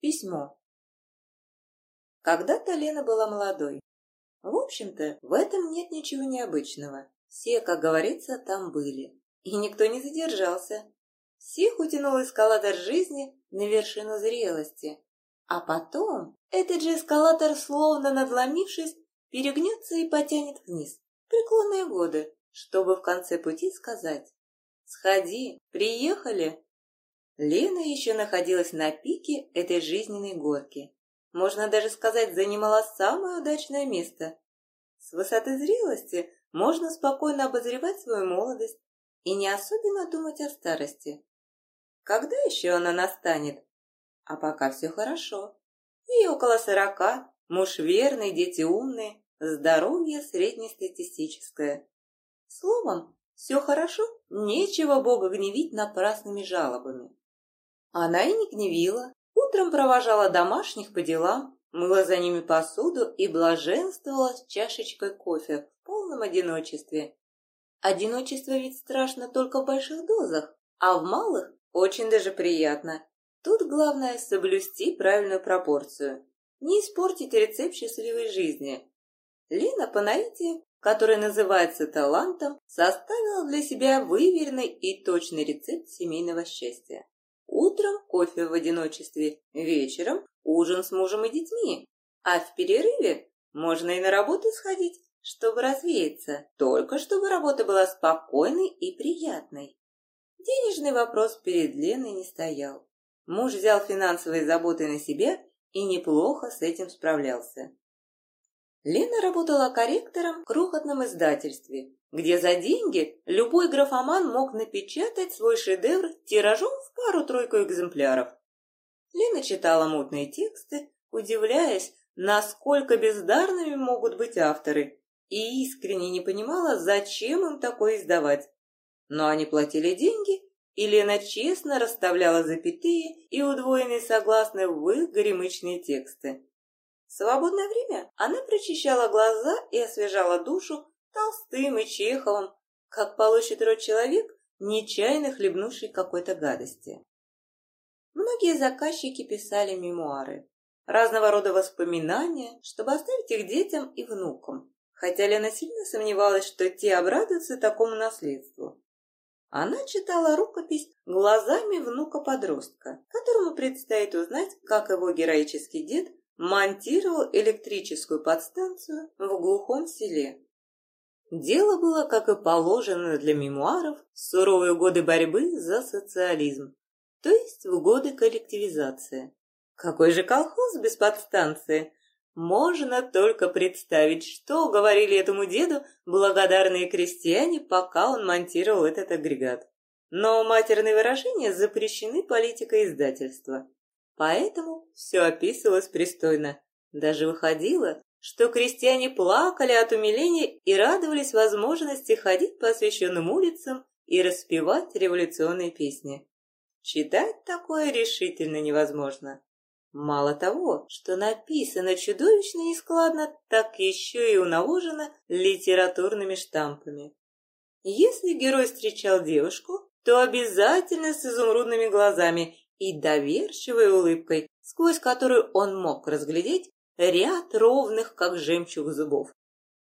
Письмо. Когда-то Лена была молодой. В общем-то, в этом нет ничего необычного. Все, как говорится, там были. И никто не задержался. Всех утянул эскалатор жизни на вершину зрелости. А потом этот же эскалатор, словно надломившись, перегнется и потянет вниз, преклонные годы, чтобы в конце пути сказать «Сходи, приехали!» Лена еще находилась на пике этой жизненной горки. Можно даже сказать, занимала самое удачное место. С высоты зрелости можно спокойно обозревать свою молодость и не особенно думать о старости. Когда еще она настанет? А пока все хорошо. Ей около сорока, муж верный, дети умные, здоровье среднестатистическое. Словом, все хорошо, нечего Бога гневить напрасными жалобами. Она и не гневила. Утром провожала домашних по делам, мыла за ними посуду и блаженствовала с чашечкой кофе в полном одиночестве. Одиночество ведь страшно только в больших дозах, а в малых очень даже приятно. Тут главное соблюсти правильную пропорцию, не испортить рецепт счастливой жизни. Лена по наитию, которая называется талантом, составила для себя выверенный и точный рецепт семейного счастья. Утром кофе в одиночестве, вечером ужин с мужем и детьми, а в перерыве можно и на работу сходить, чтобы развеяться, только чтобы работа была спокойной и приятной. Денежный вопрос перед Леной не стоял. Муж взял финансовые заботы на себя и неплохо с этим справлялся. Лена работала корректором в крохотном издательстве, где за деньги любой графоман мог напечатать свой шедевр тиражом в пару-тройку экземпляров. Лена читала мутные тексты, удивляясь, насколько бездарными могут быть авторы, и искренне не понимала, зачем им такое издавать. Но они платили деньги, и Лена честно расставляла запятые и удвоенные согласные в их горемычные тексты. В свободное время она прочищала глаза и освежала душу Толстым и Чеховым, как получит род человек, нечаянно хлебнувший какой-то гадости. Многие заказчики писали мемуары, разного рода воспоминания, чтобы оставить их детям и внукам, хотя Лена сильно сомневалась, что те обрадуются такому наследству. Она читала рукопись глазами внука-подростка, которому предстоит узнать, как его героический дед монтировал электрическую подстанцию в глухом селе. Дело было, как и положено для мемуаров, суровые годы борьбы за социализм, то есть в годы коллективизации. Какой же колхоз без подстанции? Можно только представить, что говорили этому деду благодарные крестьяне, пока он монтировал этот агрегат. Но матерные выражения запрещены политикой издательства. Поэтому все описывалось пристойно. Даже выходило, что крестьяне плакали от умиления и радовались возможности ходить по освещенным улицам и распевать революционные песни. Читать такое решительно невозможно. Мало того, что написано чудовищно нескладно, так еще и уналожено литературными штампами. Если герой встречал девушку, то обязательно с изумрудными глазами и доверчивой улыбкой, сквозь которую он мог разглядеть ряд ровных, как жемчуг зубов.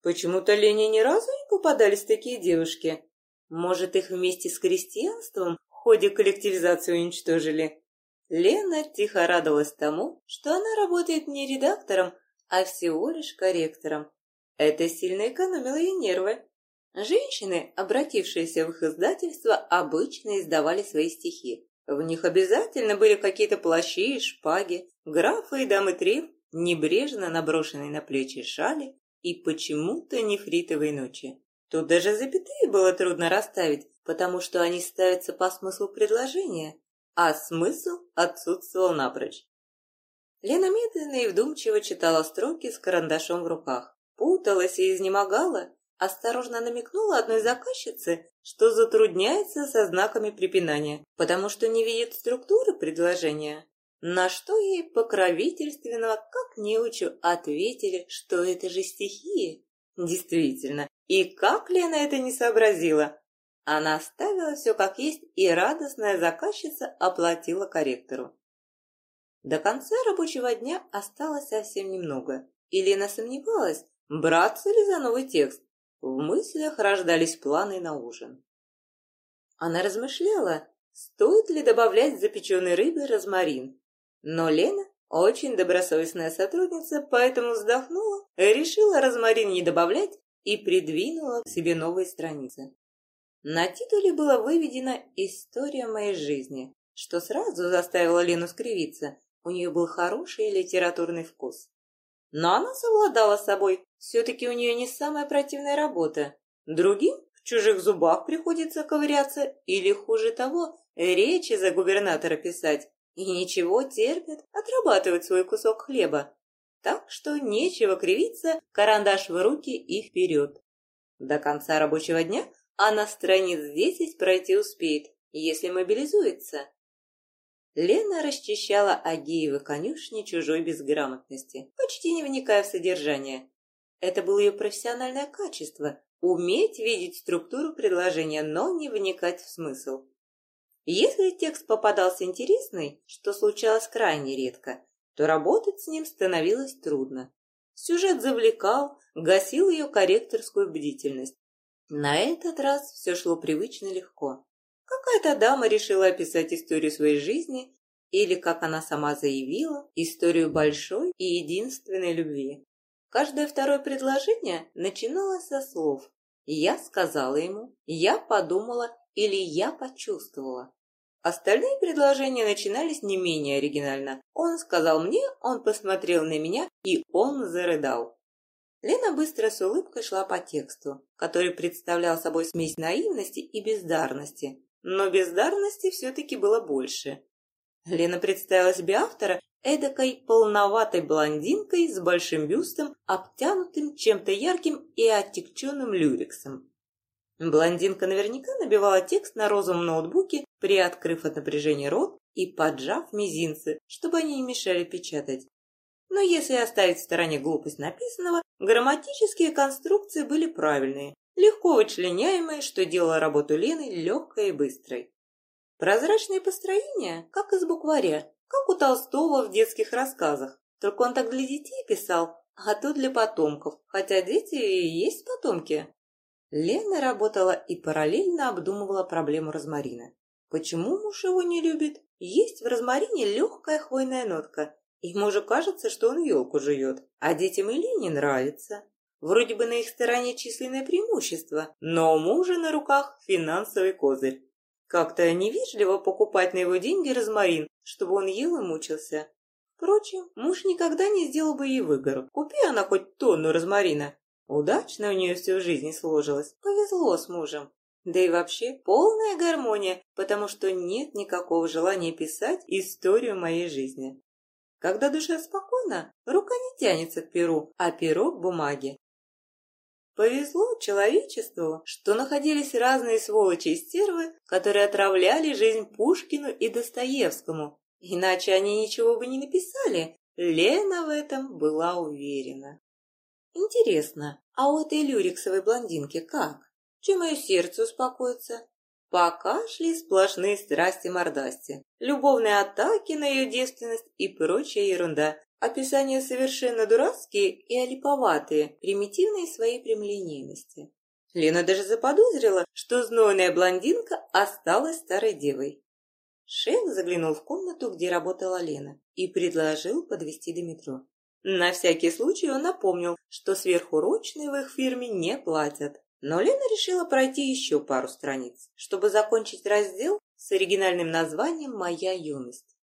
Почему-то Лене ни разу не попадались такие девушки. Может, их вместе с крестьянством в ходе коллективизации уничтожили? Лена тихо радовалась тому, что она работает не редактором, а всего лишь корректором. Это сильно экономило ей нервы. Женщины, обратившиеся в их издательство, обычно издавали свои стихи. В них обязательно были какие-то плащи и шпаги, графы и дамы трев небрежно наброшенной на плечи шали и почему-то нефритовой ночи. Тут даже запятые было трудно расставить, потому что они ставятся по смыслу предложения, а смысл отсутствовал напрочь. Лена медленно и вдумчиво читала строки с карандашом в руках, путалась и изнемогала, осторожно намекнула одной заказчице, что затрудняется со знаками препинания, потому что не видит структуры предложения. На что ей покровительственно, как неучу, ответили, что это же стихии. Действительно, и как Лена это не сообразила? Она оставила все как есть, и радостная заказчица оплатила корректору. До конца рабочего дня осталось совсем немного, и Лена сомневалась, браться ли за новый текст. В мыслях рождались планы на ужин. Она размышляла, стоит ли добавлять запеченной рыбе розмарин. Но Лена очень добросовестная сотрудница, поэтому вздохнула, решила розмарин не добавлять и придвинула к себе новые страницы. На титуле была выведена «История моей жизни», что сразу заставило Лену скривиться. У нее был хороший литературный вкус. Но она совладала с собой. Все-таки у нее не самая противная работа. Другим в чужих зубах приходится ковыряться или, хуже того, речи за губернатора писать. И ничего, терпят, отрабатывают свой кусок хлеба. Так что нечего кривиться, карандаш в руки и вперед. До конца рабочего дня а на страниц десять пройти успеет, если мобилизуется. Лена расчищала Агеевы конюшни чужой безграмотности, почти не вникая в содержание. Это было ее профессиональное качество – уметь видеть структуру предложения, но не вникать в смысл. Если текст попадался интересный, что случалось крайне редко, то работать с ним становилось трудно. Сюжет завлекал, гасил ее корректорскую бдительность, на этот раз все шло привычно легко. Какая-то дама решила описать историю своей жизни, или, как она сама заявила, историю большой и единственной любви. Каждое второе предложение начиналось со слов «я сказала ему», «я подумала» или «я почувствовала». Остальные предложения начинались не менее оригинально. Он сказал мне, он посмотрел на меня, и он зарыдал. Лена быстро с улыбкой шла по тексту, который представлял собой смесь наивности и бездарности. Но бездарности все-таки было больше. Лена представила себе автора эдакой полноватой блондинкой с большим бюстом, обтянутым чем-то ярким и оттекченным люрексом. Блондинка наверняка набивала текст на розовом ноутбуке, приоткрыв от напряжения рот и поджав мизинцы, чтобы они не мешали печатать. Но если оставить в стороне глупость написанного, грамматические конструкции были правильные, легко вычленяемые, что делало работу Лены легкой и быстрой. Прозрачные построения, как из букваря, как у Толстого в детских рассказах. Только он так для детей писал, а то для потомков, хотя дети и есть потомки. Лена работала и параллельно обдумывала проблему розмарина. Почему муж его не любит? Есть в розмарине легкая хвойная нотка, Ему же кажется, что он елку жует, а детям или не нравится. Вроде бы на их стороне численное преимущество, но у мужа на руках финансовый козырь. Как-то невежливо покупать на его деньги розмарин, чтобы он ел и мучился. Впрочем, муж никогда не сделал бы ей выгору. Купи она хоть тонну розмарина. Удачно у нее все в жизни сложилось. Повезло с мужем. Да и вообще полная гармония, потому что нет никакого желания писать историю моей жизни. Когда душа спокойна, рука не тянется к перу, а перо к бумаге. Повезло человечеству, что находились разные сволочи и стервы, которые отравляли жизнь Пушкину и Достоевскому. Иначе они ничего бы не написали. Лена в этом была уверена. Интересно, а у этой люриксовой блондинки как? Чем ее сердце успокоится? Пока шли сплошные страсти-мордасти, любовные атаки на ее девственность и прочая ерунда. Описания совершенно дурацкие и олиповатые, примитивные своей прямолинейности. Лена даже заподозрила, что знойная блондинка осталась старой девой. Шеф заглянул в комнату, где работала Лена, и предложил подвести до метро. На всякий случай он напомнил, что сверхурочные в их фирме не платят. Но Лена решила пройти еще пару страниц, чтобы закончить раздел с оригинальным названием «Моя юность».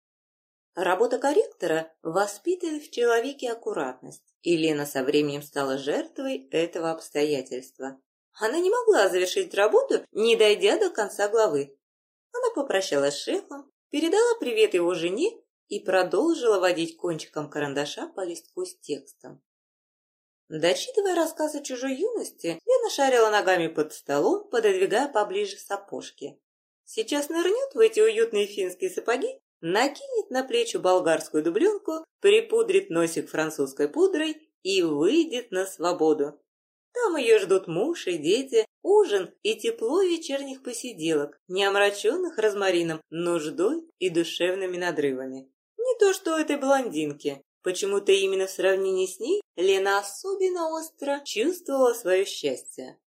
Работа корректора воспитывает в человеке аккуратность, и Лена со временем стала жертвой этого обстоятельства. Она не могла завершить работу, не дойдя до конца главы. Она попрощалась с шефом, передала привет его жене и продолжила водить кончиком карандаша по листку с текстом. Дочитывая рассказы чужой юности, Лена шарила ногами под столом, пододвигая поближе сапожки. Сейчас нырнет в эти уютные финские сапоги, накинет на плечи болгарскую дубленку, припудрит носик французской пудрой и выйдет на свободу. Там ее ждут муж и дети, ужин и тепло вечерних посиделок, не омраченных розмарином, нуждой и душевными надрывами. Не то что этой блондинки. Почему-то именно в сравнении с ней Лена особенно остро чувствовала свое счастье.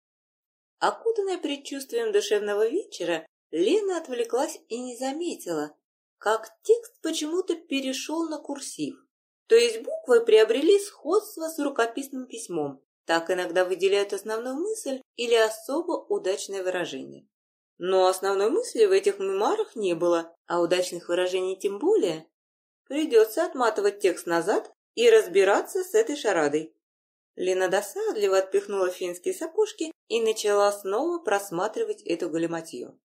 Окутанная предчувствием душевного вечера, Лена отвлеклась и не заметила, как текст почему-то перешел на курсив. То есть буквы приобрели сходство с рукописным письмом. Так иногда выделяют основную мысль или особо удачное выражение. Но основной мысли в этих мемуарах не было, а удачных выражений тем более. Придется отматывать текст назад и разбираться с этой шарадой. Лена досадливо отпихнула финские сапожки и начала снова просматривать эту галиматью.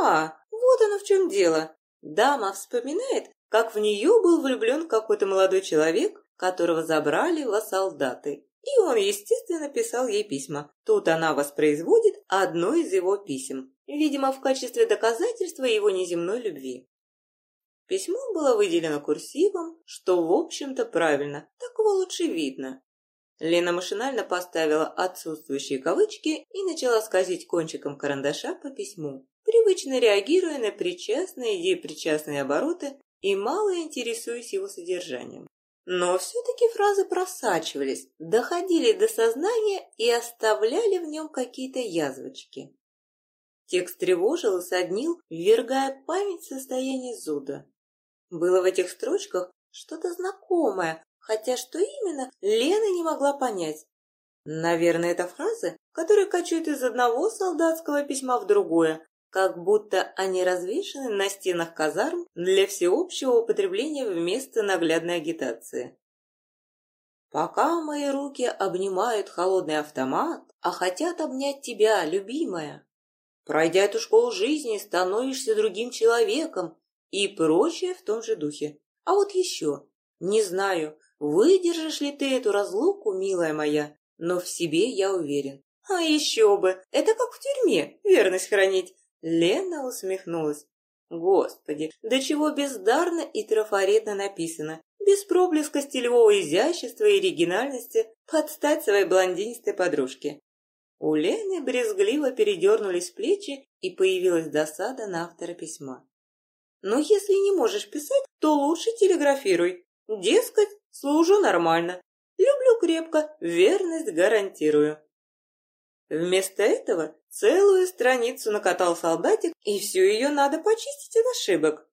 А, вот оно в чем дело. Дама вспоминает, как в нее был влюблен какой-то молодой человек, которого забрали во солдаты. И он, естественно, писал ей письма. Тут она воспроизводит одно из его писем, видимо, в качестве доказательства его неземной любви. Письмо было выделено курсивом, что, в общем-то, правильно, так его лучше видно. Лена машинально поставила отсутствующие кавычки и начала скользить кончиком карандаша по письму, привычно реагируя на причастные и причастные обороты и мало интересуясь его содержанием. Но все-таки фразы просачивались, доходили до сознания и оставляли в нем какие-то язвочки. Текст тревожил и соднил, ввергая память в состояние зуда. Было в этих строчках что-то знакомое, хотя что именно, Лена не могла понять. Наверное, это фразы, которые качают из одного солдатского письма в другое, как будто они развешаны на стенах казарм для всеобщего употребления вместо наглядной агитации. Пока мои руки обнимают холодный автомат, а хотят обнять тебя, любимая. Пройдя эту школу жизни, становишься другим человеком и прочее в том же духе. А вот еще, не знаю, Выдержишь ли ты эту разлуку, милая моя, но в себе я уверен. А еще бы, это как в тюрьме, верность хранить. Лена усмехнулась. Господи, до чего бездарно и трафаретно написано, без проблеска стилевого изящества и оригинальности подстать своей блондинистой подружке. У Лены брезгливо передернулись плечи и появилась досада на автора письма. «Но если не можешь писать, то лучше телеграфируй. Дескать, Служу нормально. Люблю крепко, верность гарантирую. Вместо этого целую страницу накатал солдатик, и всю ее надо почистить от ошибок.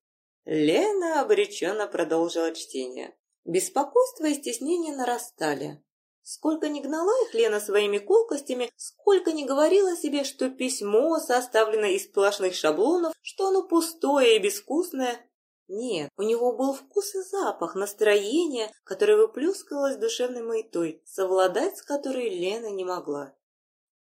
Лена обреченно продолжила чтение. Беспокойство и стеснение нарастали. Сколько ни гнала их Лена своими колкостями, сколько ни говорила себе, что письмо составлено из сплошных шаблонов, что оно пустое и безвкусное, нет, у него был вкус и запах, настроение, которое выплескивалось душевной маятой, совладать с которой Лена не могла.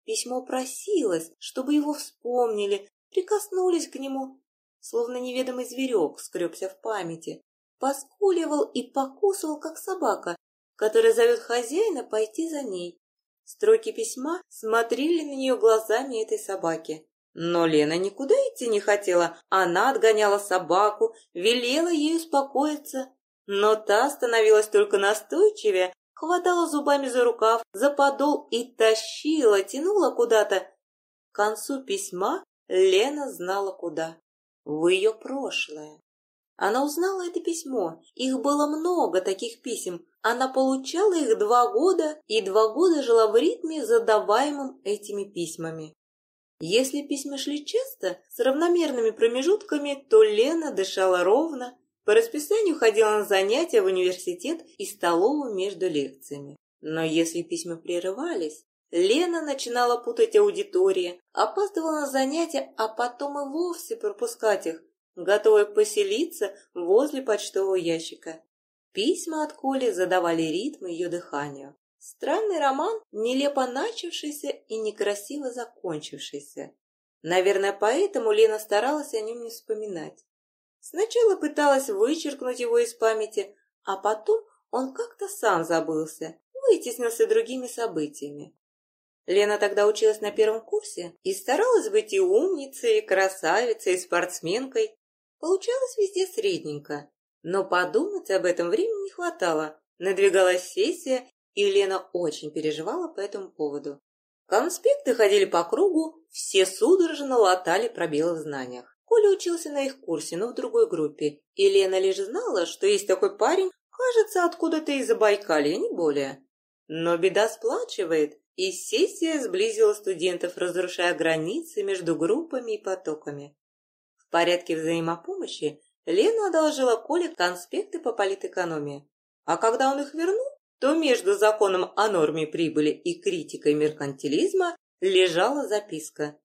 Письмо просилось, чтобы его вспомнили, прикоснулись к нему, словно неведомый зверек скребся в памяти, поскуливал и покусывал, как собака, которая зовет хозяина пойти за ней. Строки письма смотрели на нее глазами этой собаки. Но Лена никуда идти не хотела. Она отгоняла собаку, велела ей успокоиться. Но та становилась только настойчивее, хватала зубами за рукав, за подол и тащила, тянула куда-то. К концу письма Лена знала куда. В ее прошлое. Она узнала это письмо. Их было много, таких писем. Она получала их два года и два года жила в ритме, задаваемым этими письмами. Если письма шли часто, с равномерными промежутками, то Лена дышала ровно, по расписанию ходила на занятия в университет и столовую между лекциями. Но если письма прерывались, Лена начинала путать аудитории, опаздывала на занятия, а потом и вовсе пропускать их, готовая поселиться возле почтового ящика. Письма от Коли задавали ритм ее дыханию. Странный роман, нелепо начавшийся и некрасиво закончившийся. Наверное, поэтому Лена старалась о нем не вспоминать. Сначала пыталась вычеркнуть его из памяти, а потом он как-то сам забылся, вытеснился другими событиями. Лена тогда училась на первом курсе и старалась быть и умницей, и красавицей, и спортсменкой. Получалось везде средненько, но подумать об этом времени не хватало. Надвигалась сессия, и Лена очень переживала по этому поводу. Конспекты ходили по кругу, все судорожно латали пробелы в знаниях. Коля учился на их курсе, но в другой группе, и Лена лишь знала, что есть такой парень, кажется, откуда-то из Забайкалья, не более. Но беда сплачивает, и сессия сблизила студентов, разрушая границы между группами и потоками. В порядке взаимопомощи Лена одолжила Коле конспекты по политэкономии. А когда он их вернул, то между законом о норме прибыли и критикой меркантилизма лежала записка.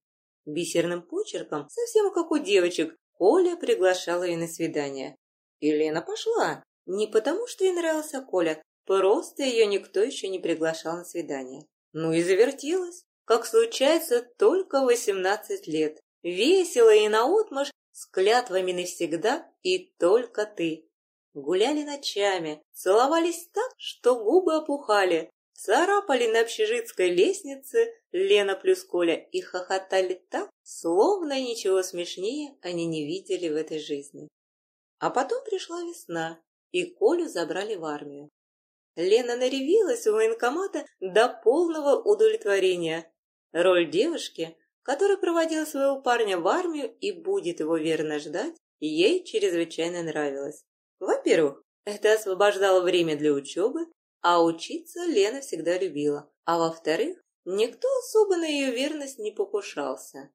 Бисерным почерком, совсем как у девочек, Коля приглашала ее на свидание. И Лена пошла. Не потому, что ей нравился Коля, просто ее никто еще не приглашал на свидание. Ну и завертелась, как случается только в 18 лет. Весело и наотмашь, с клятвами навсегда и только ты. Гуляли ночами, целовались так, что губы опухали, царапали на общежитской лестнице Лена плюс Коля и хохотали так, словно ничего смешнее они не видели в этой жизни. А потом пришла весна, и Колю забрали в армию. Лена наревелась у военкомата до полного удовлетворения. Роль девушки, которая проводила своего парня в армию и будет его верно ждать, ей чрезвычайно нравилась. Во-первых, это освобождало время для учебы, а учиться Лена всегда любила. А во-вторых, никто особо на ее верность не покушался.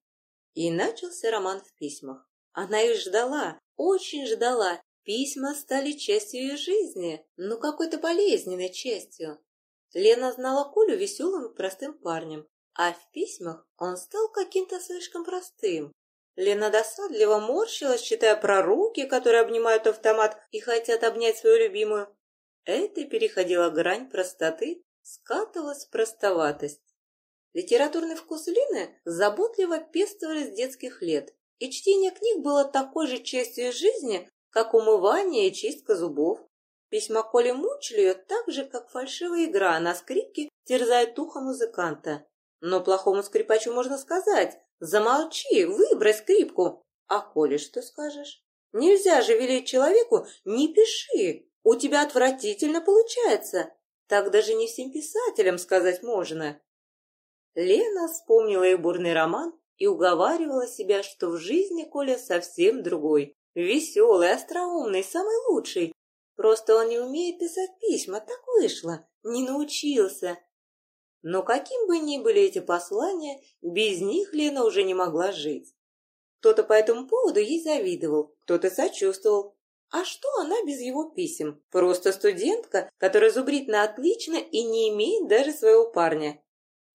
И начался роман в письмах. Она их ждала, очень ждала. Письма стали частью ее жизни, но какой-то болезненной частью. Лена знала Колю веселым и простым парнем, а в письмах он стал каким-то слишком простым. Лена досадливо морщилась, читая про руки, которые обнимают автомат и хотят обнять свою любимую. Это переходило грань простоты, скатывалась простоватость. Литературный вкус Лены заботливо пестовали с детских лет, и чтение книг было такой же частью жизни, как умывание и чистка зубов. Письма Коли мучили ее так же, как фальшивая игра на скрипке терзает ухо музыканта. Но плохому скрипачу можно сказать «Замолчи, выбрось скрипку». А Коле что скажешь? Нельзя же велеть человеку «Не пиши, у тебя отвратительно получается». Так даже не всем писателям сказать можно. Лена вспомнила их бурный роман и уговаривала себя, что в жизни Коля совсем другой. Веселый, остроумный, самый лучший. Просто он не умеет писать письма, так вышло. Не научился. Но каким бы ни были эти послания, без них Лена уже не могла жить. Кто-то по этому поводу ей завидовал, кто-то сочувствовал. А что она без его писем? Просто студентка, которая зубрит на отлично и не имеет даже своего парня.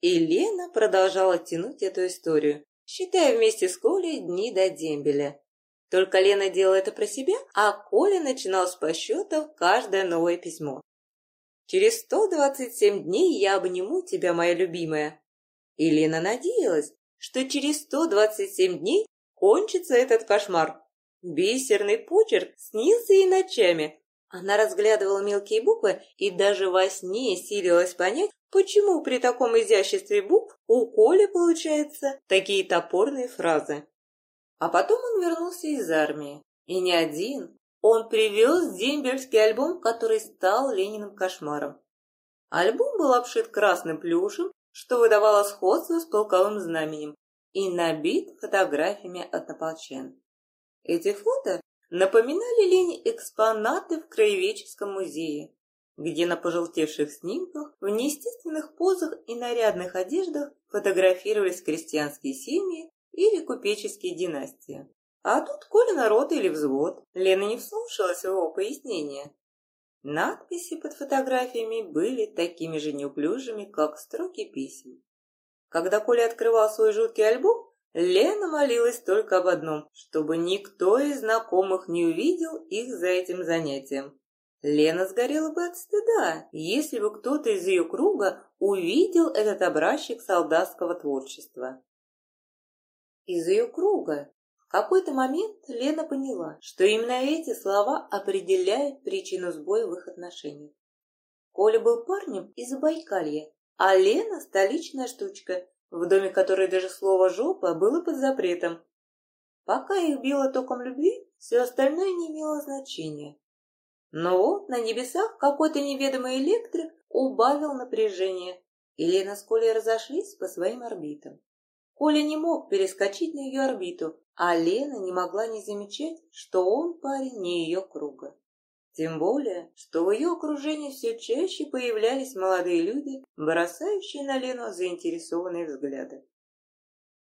И Лена продолжала тянуть эту историю, считая вместе с Колей дни до дембеля. Только Лена делала это про себя, а Коля начинал с посчетов каждое новое письмо. Через сто двадцать семь дней я обниму тебя, моя любимая. И Лена надеялась, что через сто двадцать семь дней кончится этот кошмар. Бисерный почерк снился ей ночами. Она разглядывала мелкие буквы и даже во сне силилась понять, почему при таком изяществе букв у Коли получаются такие топорные фразы. А потом он вернулся из армии. И не один, он привез дембельский альбом, который стал Лениным кошмаром. Альбом был обшит красным плюшем, что выдавало сходство с полковым знаменем, и набит фотографиями однополчан. Эти фото напоминали Лене экспонаты в краеведческом музее, где на пожелтевших снимках в неестественных позах и нарядных одеждах фотографировались крестьянские семьи или купеческие династии. А тут коли народ или взвод. Лена не вслушалась в его пояснения. Надписи под фотографиями были такими же неуклюжими, как строки писем. Когда Коля открывал свой жуткий альбом, Лена молилась только об одном, чтобы никто из знакомых не увидел их за этим занятием. Лена сгорела бы от стыда, если бы кто-то из ее круга увидел этот образчик солдатского творчества. Из ее круга, какой-то момент Лена поняла, что именно эти слова определяют причину сбоя в их отношениях. Коля был парнем из Забайкалья, а Лена – столичная штучка, в доме которой даже слово «жопа» было под запретом. Пока их било током любви, все остальное не имело значения. Но вот на небесах какой-то неведомый электрик убавил напряжение, и Лена с Колей разошлись по своим орбитам. Коля не мог перескочить на ее орбиту, а Лена не могла не замечать, что он парень не ее круга. Тем более, что в ее окружении все чаще появлялись молодые люди, бросающие на Лену заинтересованные взгляды.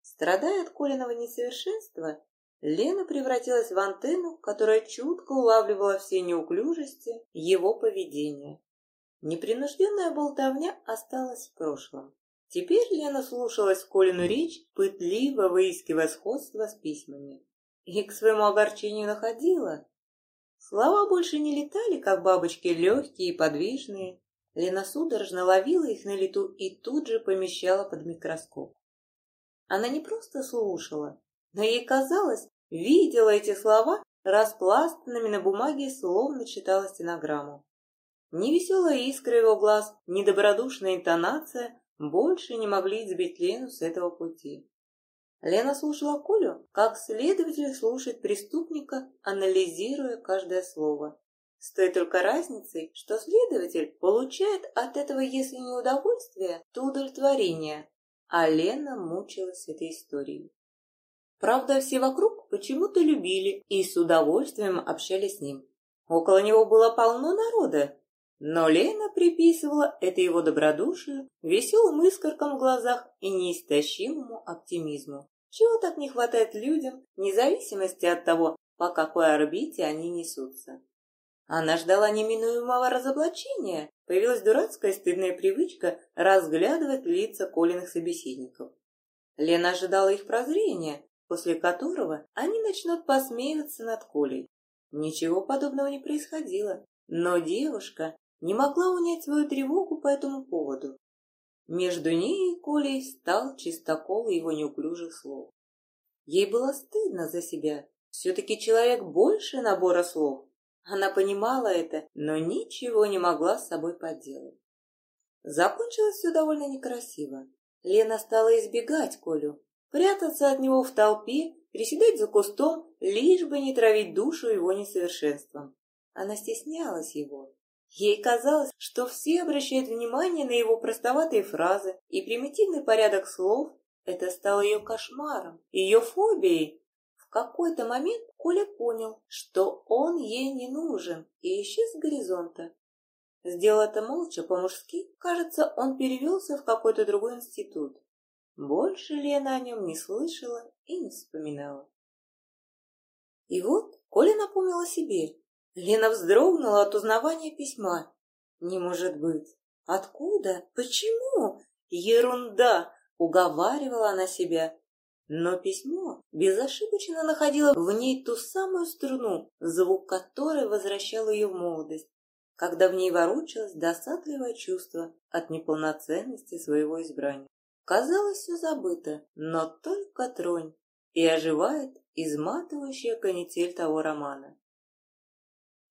Страдая от Колиного несовершенства, Лена превратилась в антенну, которая чутко улавливала все неуклюжести его поведения. Непринужденная болтовня осталась в прошлом. Теперь Лена слушалась Колину речь, пытливо выискивая сходство с письмами. И к своему огорчению находила, Слова больше не летали, как бабочки, легкие и подвижные. Лена судорожно ловила их на лету и тут же помещала под микроскоп. Она не просто слушала, но ей казалось, видела эти слова распластанными на бумаге, словно читала стенограмму. Ни веселая искра его глаз, ни добродушная интонация больше не могли сбить Лену с этого пути. Лена слушала Колю, как следователь слушает преступника, анализируя каждое слово. С той только разницей, что следователь получает от этого, если не удовольствие, то удовлетворение, а Лена мучилась этой историей. Правда, все вокруг почему-то любили и с удовольствием общались с ним. Около него было полно народа, но Лена приписывала это его добродушию, веселым искоркам в глазах и неистощимому оптимизму. Чего так не хватает людям, вне зависимости от того, по какой орбите они несутся. Она ждала неминуемого разоблачения. Появилась дурацкая стыдная привычка разглядывать лица Колиных собеседников. Лена ожидала их прозрения, после которого они начнут посмеиваться над Колей. Ничего подобного не происходило, но девушка не могла унять свою тревогу по этому поводу. Между ней и Колей стал чистокол его неуклюжих слов. Ей было стыдно за себя. Все-таки человек больше набора слов. Она понимала это, но ничего не могла с собой поделать. Закончилось все довольно некрасиво. Лена стала избегать Колю, прятаться от него в толпе, приседать за кустом, лишь бы не травить душу его несовершенством. Она стеснялась его, Ей казалось, что все обращают внимание на его простоватые фразы, и примитивный порядок слов – это стало ее кошмаром, ее фобией. В какой-то момент Коля понял, что он ей не нужен, и исчез с горизонта. Сделал это молча, по-мужски. Кажется, он перевелся в какой-то другой институт. Больше Лена о нем не слышала и не вспоминала. И вот Коля напомнила себе, Лена вздрогнула от узнавания письма. Не может быть. Откуда? Почему? Ерунда! Уговаривала она себя. Но письмо безошибочно находило в ней ту самую струну, звук которой возвращал ее в молодость, когда в ней ворочалось досадливое чувство от неполноценности своего избрания. Казалось, все забыто, но только тронь, и оживает изматывающая канитель того романа.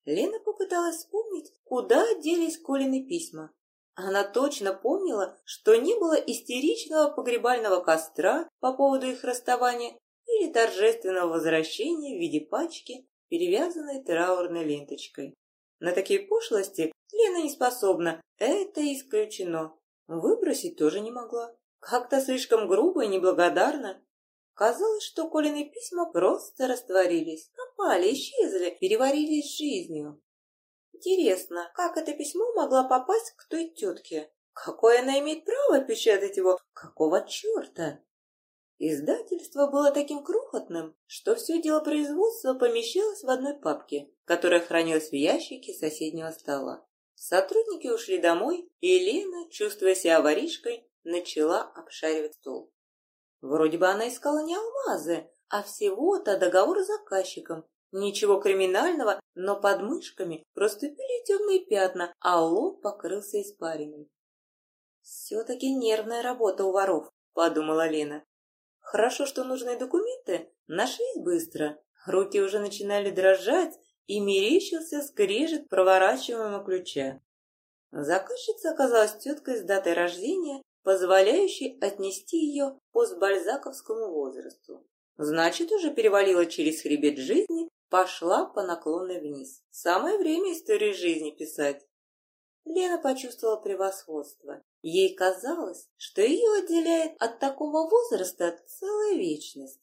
Лена попыталась вспомнить, куда делись Колины письма. Она точно помнила, что не было истеричного погребального костра по поводу их расставания или торжественного возвращения в виде пачки, перевязанной траурной ленточкой. На такие пошлости Лена не способна, это исключено. Выбросить тоже не могла. Как-то слишком грубо и неблагодарно. Казалось, что Колины письма просто растворились, пропали, исчезли, переварились жизнью. Интересно, как это письмо могло попасть к той тетке? Какое она имеет право печатать его? Какого черта? Издательство было таким крохотным, что все дело производства помещалось в одной папке, которая хранилась в ящике соседнего стола. Сотрудники ушли домой, и Лена, чувствуя себя воришкой, начала обшаривать стол. Вроде бы она искала не алмазы, а всего-то договор с заказчиком. Ничего криминального, но под мышками проступили темные пятна, а лоб покрылся испариной. «Все-таки нервная работа у воров», — подумала Лена. «Хорошо, что нужные документы нашлись быстро. Руки уже начинали дрожать, и мерещился скрежет проворачиваемого ключа. Заказчица оказалась теткой с датой рождения позволяющий отнести ее по бальзаковскому возрасту. Значит, уже перевалила через хребет жизни, пошла по наклонной вниз. Самое время истории жизни писать. Лена почувствовала превосходство. Ей казалось, что ее отделяет от такого возраста целая вечность.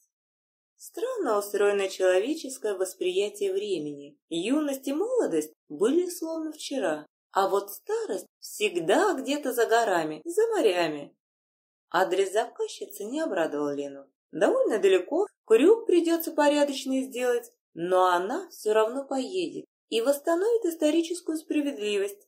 Странно устроено человеческое восприятие времени. Юность и молодость были словно вчера, а вот старость всегда где-то за горами, за морями. Адрес заказчицы не обрадовал Лену. Довольно далеко, крюк придется порядочный сделать, но она все равно поедет и восстановит историческую справедливость.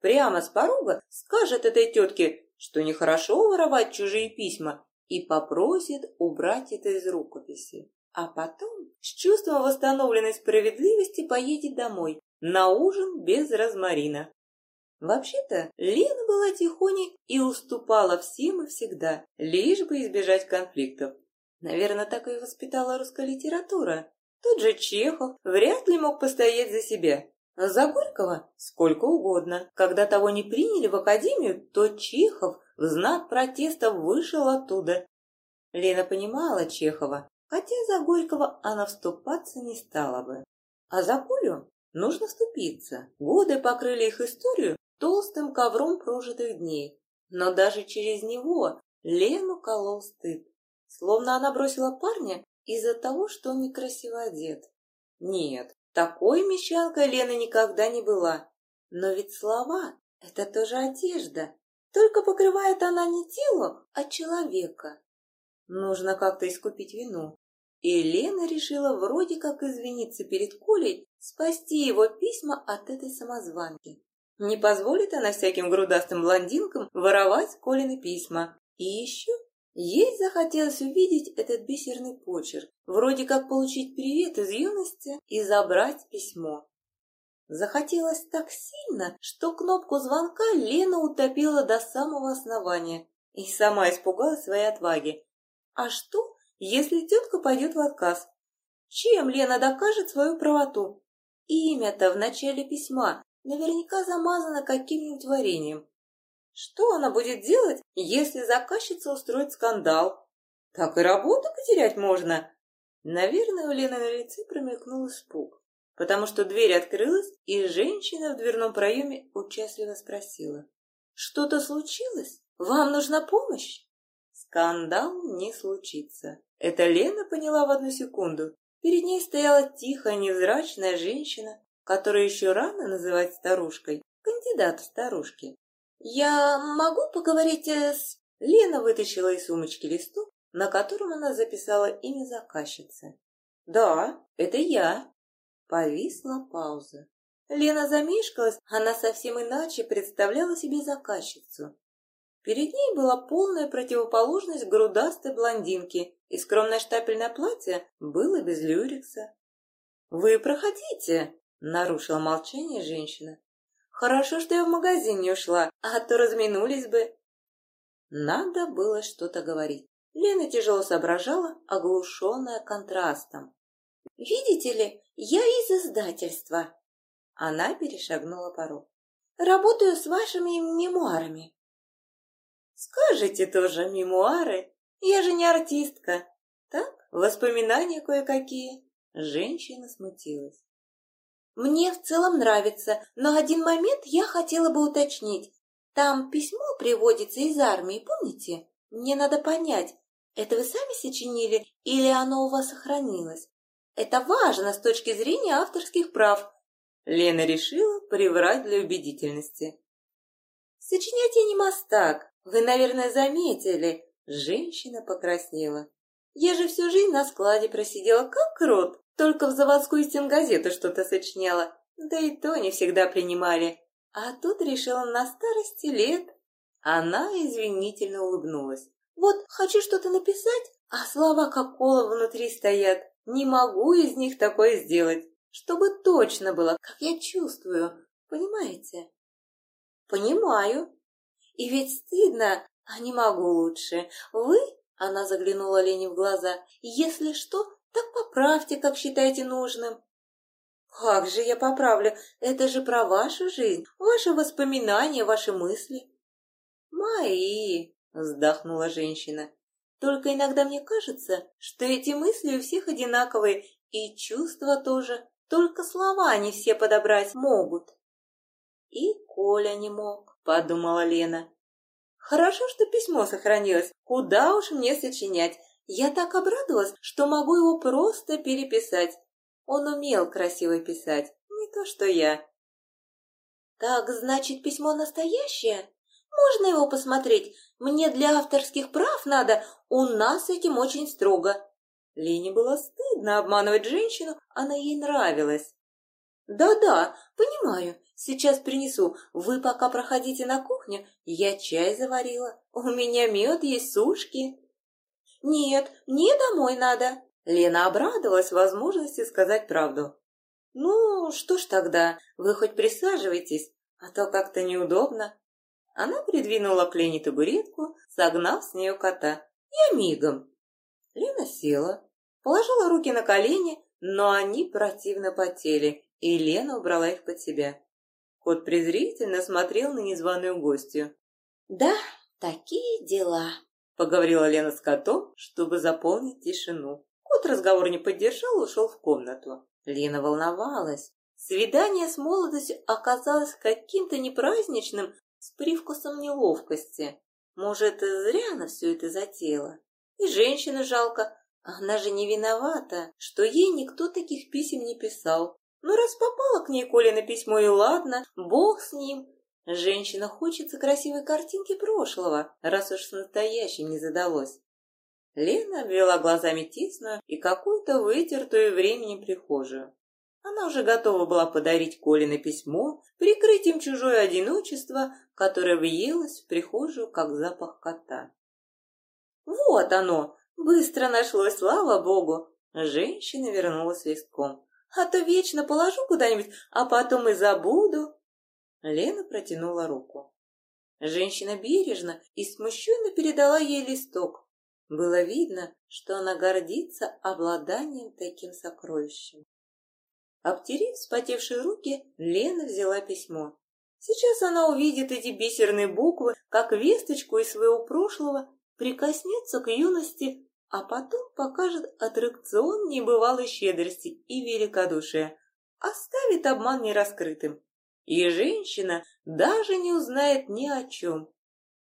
Прямо с порога скажет этой тетке, что нехорошо воровать чужие письма, и попросит убрать это из рукописи. А потом с чувством восстановленной справедливости поедет домой на ужин без розмарина. Вообще-то, Лена была тихоней и уступала всем и всегда, лишь бы избежать конфликтов. Наверное, так и воспитала русская литература. Тот же Чехов вряд ли мог постоять за себя. За Горького сколько угодно. Когда того не приняли в академию, то Чехов в знак протеста вышел оттуда. Лена понимала Чехова, хотя за Горького она вступаться не стала бы. А за Колю нужно вступиться. Годы покрыли их историю толстым ковром прожитых дней. Но даже через него Лену колол стыд. Словно она бросила парня из-за того, что он некрасиво одет. Нет, такой мещанкой Лена никогда не была. Но ведь слова — это тоже одежда. Только покрывает она не тело, а человека. Нужно как-то искупить вину. И Лена решила вроде как извиниться перед Колей, спасти его письма от этой самозванки. Не позволит она всяким грудастым блондинкам воровать Колины письма. И еще Ей захотелось увидеть этот бисерный почерк, вроде как получить привет из юности и забрать письмо. Захотелось так сильно, что кнопку звонка Лена утопила до самого основания и сама испугалась своей отваги. А что, если тетка пойдет в отказ? Чем Лена докажет свою правоту? Имя-то в начале письма наверняка замазано каким-нибудь вареньем. Что она будет делать, если заказчица устроит скандал? Так и работу потерять можно. Наверное, у Лены на лице промелькнул испуг, потому что дверь открылась, и женщина в дверном проеме участливо спросила. «Что-то случилось? Вам нужна помощь?» Скандал не случится. Это Лена поняла в одну секунду. Перед ней стояла тихая, невзрачная женщина, которую еще рано называть старушкой, кандидат в старушки. «Я могу поговорить э, с...» Лена вытащила из сумочки листок, на котором она записала имя заказчицы. «Да, это я». Повисла пауза. Лена замешкалась, она совсем иначе представляла себе заказчицу. Перед ней была полная противоположность грудастой блондинки, и скромное штапельное платье было без люрикса. «Вы проходите», — нарушила молчание женщина. Хорошо, что я в магазин не ушла, а то разминулись бы. Надо было что-то говорить. Лена тяжело соображала, оглушенная контрастом. «Видите ли, я из издательства». Она перешагнула порог. «Работаю с вашими мемуарами». «Скажите тоже мемуары? Я же не артистка». «Так, воспоминания кое-какие». Женщина смутилась. Мне в целом нравится, но один момент я хотела бы уточнить. Там письмо приводится из армии, помните? Мне надо понять, это вы сами сочинили или оно у вас сохранилось? Это важно с точки зрения авторских прав. Лена решила приврать для убедительности. Сочинять я не мастак, вы, наверное, заметили. Женщина покраснела. Я же всю жизнь на складе просидела, как крот. Только в заводскую стенгазету что-то сочиняла, да и то не всегда принимали. А тут решила на старости лет. Она извинительно улыбнулась. Вот хочу что-то написать, а слова как кола внутри стоят. Не могу из них такое сделать, чтобы точно было, как я чувствую. Понимаете? Понимаю. И ведь стыдно, а не могу лучше. Вы, она заглянула Лене в глаза, если что, так поправьте, как считаете нужным. Как же я поправлю? Это же про вашу жизнь, ваши воспоминания, ваши мысли. Мои, вздохнула женщина. Только иногда мне кажется, что эти мысли у всех одинаковые, и чувства тоже. Только слова не все подобрать могут. И Коля не мог, подумала Лена. Хорошо, что письмо сохранилось. Куда уж мне сочинять? Я так обрадовалась, что могу его просто переписать. Он умел красиво писать, не то что я. Так, значит, письмо настоящее? Можно его посмотреть? Мне для авторских прав надо, у нас этим очень строго. Лене было стыдно обманывать женщину, она ей нравилась. «Да-да, понимаю. Сейчас принесу. Вы пока проходите на кухню. Я чай заварила. У меня мед есть, сушки». «Нет, мне домой надо». Лена обрадовалась возможности сказать правду. «Ну, что ж тогда, вы хоть присаживайтесь, а то как-то неудобно». Она придвинула к Лене табуретку, согнав с нее кота. «Я мигом». Лена села, положила руки на колени, но они противно потели, и Лена убрала их под себя. Кот презрительно смотрел на незваную гостью. «Да, такие дела», — поговорила Лена с котом, чтобы заполнить тишину. Кот разговор не поддержал и ушел в комнату. Лена волновалась. Свидание с молодостью оказалось каким-то непраздничным, с привкусом неловкости. Может, зря она все это затеяла. И женщину жалко, она же не виновата, что ей никто таких писем не писал. Ну, раз попала к ней Коля на письмо, и ладно, бог с ним. Женщина хочется красивой картинки прошлого, раз уж с настоящим не задалось. Лена обвела глазами тесную и какую-то вытертую временем прихожую. Она уже готова была подарить Коле письмо, прикрыть им чужое одиночество, которое въелось в прихожую, как запах кота. «Вот оно! Быстро нашлось, слава богу!» Женщина вернулась листком а то вечно положу куда-нибудь, а потом и забуду. Лена протянула руку. Женщина бережно и смущенно передала ей листок. Было видно, что она гордится обладанием таким сокровищем. Обтерев вспотевшие руки, Лена взяла письмо. Сейчас она увидит эти бисерные буквы, как весточку из своего прошлого, прикоснется к юности а потом покажет аттракцион небывалой щедрости и великодушия, оставит обман нераскрытым. И женщина даже не узнает ни о чем.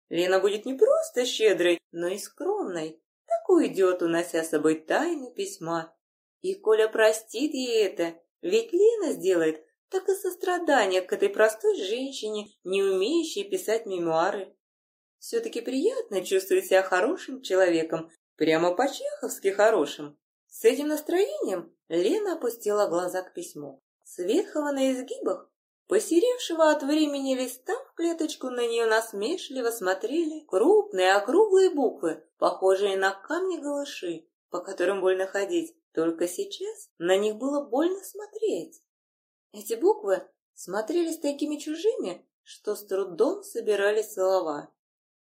Лена будет не просто щедрой, но и скромной. Так уйдет, унося с собой тайны письма. И Коля простит ей это, ведь Лена сделает так и сострадание к этой простой женщине, не умеющей писать мемуары. Все-таки приятно чувствовать себя хорошим человеком, Прямо по-чеховски хорошим. С этим настроением Лена опустила глаза к письму. Светхова на изгибах, посеревшего от времени листа в клеточку на нее насмешливо смотрели крупные округлые буквы, похожие на камни-галыши, по которым больно ходить. Только сейчас на них было больно смотреть. Эти буквы смотрелись такими чужими, что с трудом собирались слова.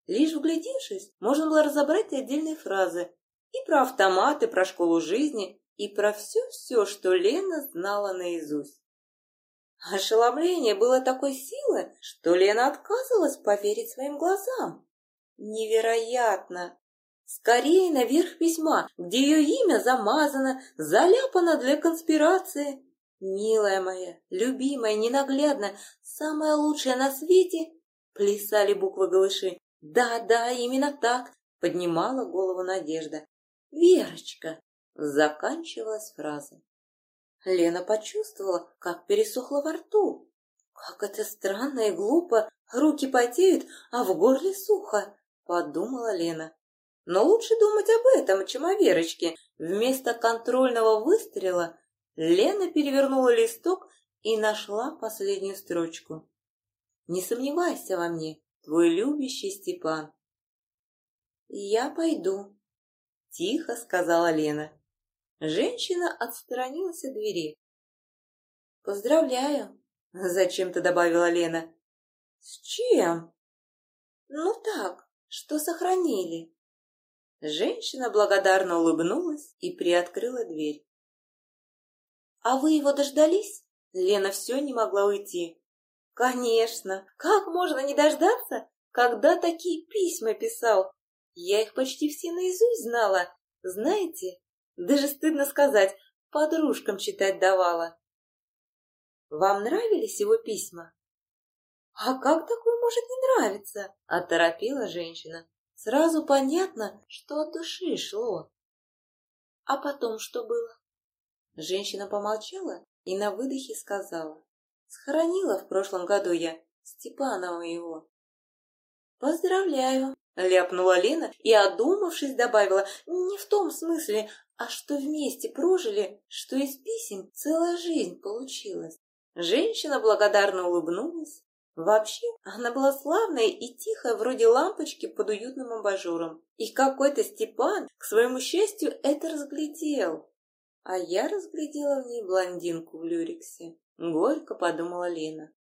Лишь вглядевшись, можно было разобрать отдельные фразы и про автоматы, про школу жизни, и про все-все, что Лена знала наизусть. Ошеломление было такой силы, что Лена отказывалась поверить своим глазам. Невероятно! Скорее наверх письма, где ее имя замазано, заляпано для конспирации. Милая моя, любимая, ненаглядная, самая лучшая на свете, плясали буквы голыши. «Да, да, именно так!» — поднимала голову Надежда. «Верочка!» — заканчивалась фраза. Лена почувствовала, как пересохло во рту. «Как это странно и глупо! Руки потеют, а в горле сухо!» — подумала Лена. Но лучше думать об этом, чем о Верочке. Вместо контрольного выстрела Лена перевернула листок и нашла последнюю строчку. «Не сомневайся во мне, твой любящий Степан. «Я пойду», — тихо сказала Лена. Женщина отстранилась от двери. «Поздравляю», — зачем-то добавила Лена. «С чем?» «Ну так, что сохранили». Женщина благодарно улыбнулась и приоткрыла дверь. «А вы его дождались?» Лена все не могла уйти. Конечно, как можно не дождаться, когда такие письма писал? Я их почти все наизусть знала. Знаете, даже стыдно сказать, подружкам читать давала. Вам нравились его письма? А как такое может не нравиться? Оторопила женщина. Сразу понятно, что от души шло. А потом что было? Женщина помолчала и на выдохе сказала. Схоронила в прошлом году я Степана моего. Поздравляю, ляпнула Лена и, одумавшись, добавила, не в том смысле, а что вместе прожили, что из писем целая жизнь получилась. Женщина благодарно улыбнулась. Вообще, она была славная и тихая, вроде лампочки под уютным абажуром. И какой-то Степан, к своему счастью, это разглядел. А я разглядела в ней блондинку в люриксе. Горько подумала Лена.